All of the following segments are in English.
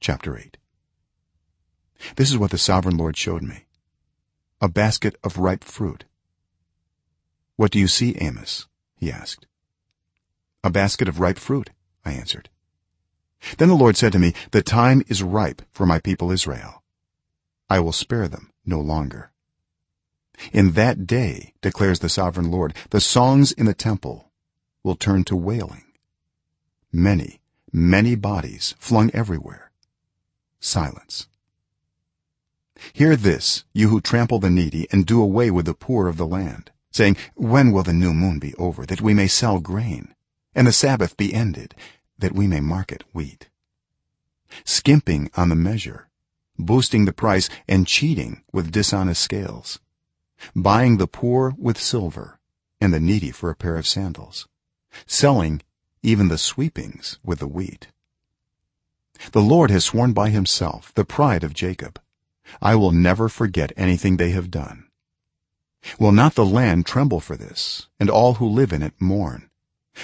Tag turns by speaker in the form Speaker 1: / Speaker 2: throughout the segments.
Speaker 1: chapter 8 this is what the sovereign lord showed me. A basket of ripe fruit. What do you see amos? He asked. A basket of ripe fruit i answered. Then the lord said to me the time is ripe for my people israel. I will spare them no longer. In that day declares the sovereign lord the songs in the temple will turn to wailing. Many many bodies flung everywhere silence. Hear this you who trample the needy and do away with the poor of the land saying when will the new moon be over that we may sell grain and the sabbath be ended that we may market wheat? Skimping on the measure boosting the price and cheating with dishonest scales buying the poor with silver and the needy for a pair of sandals selling even the sweepings with the wheat the lord has sworn by himself the pride of jacob. I will never forget anything they have done. Will not the land tremble for this and all who live in it mourn?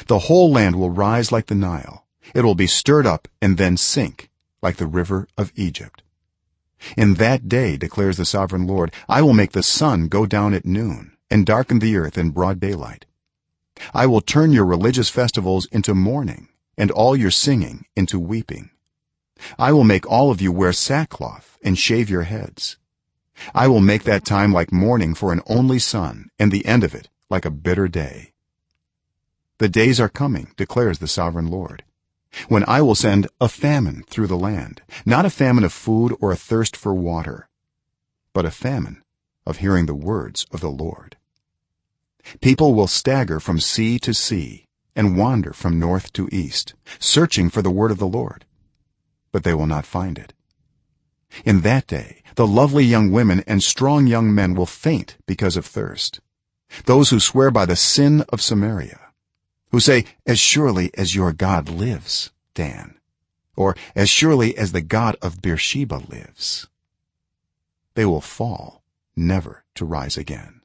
Speaker 1: The whole land will rise like the nile. It will be stirred up and then sink like the river of egypt. In that day declares the sovereign lord i will make the sun go down at noon and darken the earth in broad daylight. I will turn your religious festivals into mourning and all your singing into weeping i will make all of you wear sackcloth and shave your heads. I will make that time like mourning for an only son and the end of it like a bitter day. The days are coming declares the sovereign lord when i will send a famine through the land not a famine of food or a thirst for water but a famine of hearing the words of the lord. People will stagger from sea to sea and wander from north to east searching for the word of the lord but they will not find it. In that day the lovely young women and strong young men will faint because of thirst. Those who swear by the sin of samaria who say as surely as your god lives dan or as surely as the god of beersheba lives they will fall never to rise again